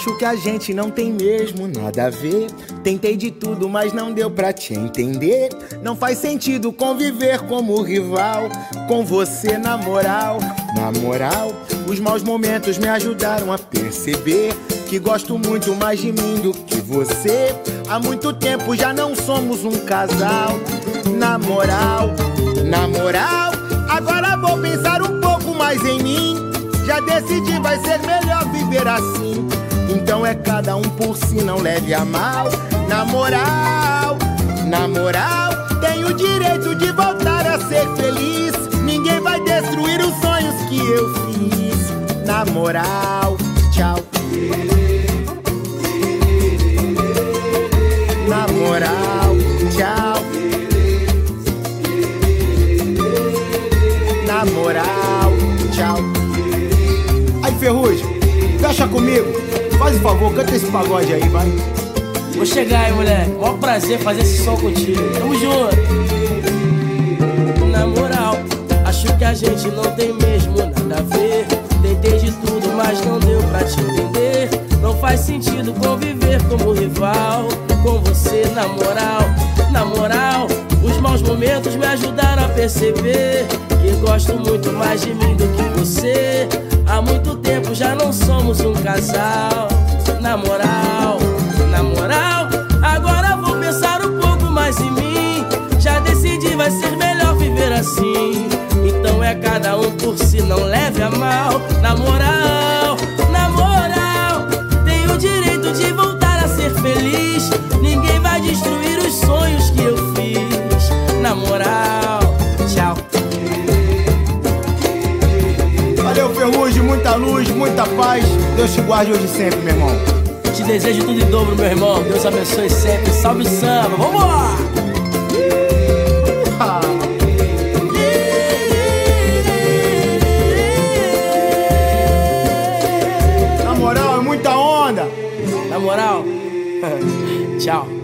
que a gente não tem mesmo nada a ver. Tentei de tudo, mas não deu pra te entender. Não faz sentido conviver como rival com você na moral. Na moral, os maus momentos me ajudaram a perceber que gosto muito mais de mim do que você. Há muito tempo já não somos um casal. Na moral, na moral, agora vou pensar um pouco mais em mim. Já decidi, vai ser melhor viver assim. Então é cada um por si, não leve a mal. Na moral, na moral, tenho o direito de voltar a ser feliz. Ninguém vai destruir os sonhos que eu fiz. Na moral, tchau. Na moral, tchau. Na moral, tchau. Aí, Ferrugem, fecha comigo. Faz o favor, canta esse pagode aí, vai. Vou chegar aí, moleque. Mó prazer fazer esse som contigo. Tamo junto. Na moral, acho que a gente não tem mesmo nada a ver. Tentei de tudo, mas não deu pra te entender. Não faz sentido conviver como rival com você, na moral. Na moral, os maus momentos me ajudaram a perceber que gosto muito mais de mim do que tempo já não somos um casal. Na moral, na moral, agora vou pensar um pouco mais em mim. Já decidi, vai ser melhor viver assim. Então é cada um por si, não leve muita luz, muita paz. Deus te guarde hoje e sempre, meu irmão. Te desejo tudo em dobro, meu irmão. Deus abençoe sempre. Salve o samba. Vambora! Ah. Na moral, é muita onda. Na moral, tchau.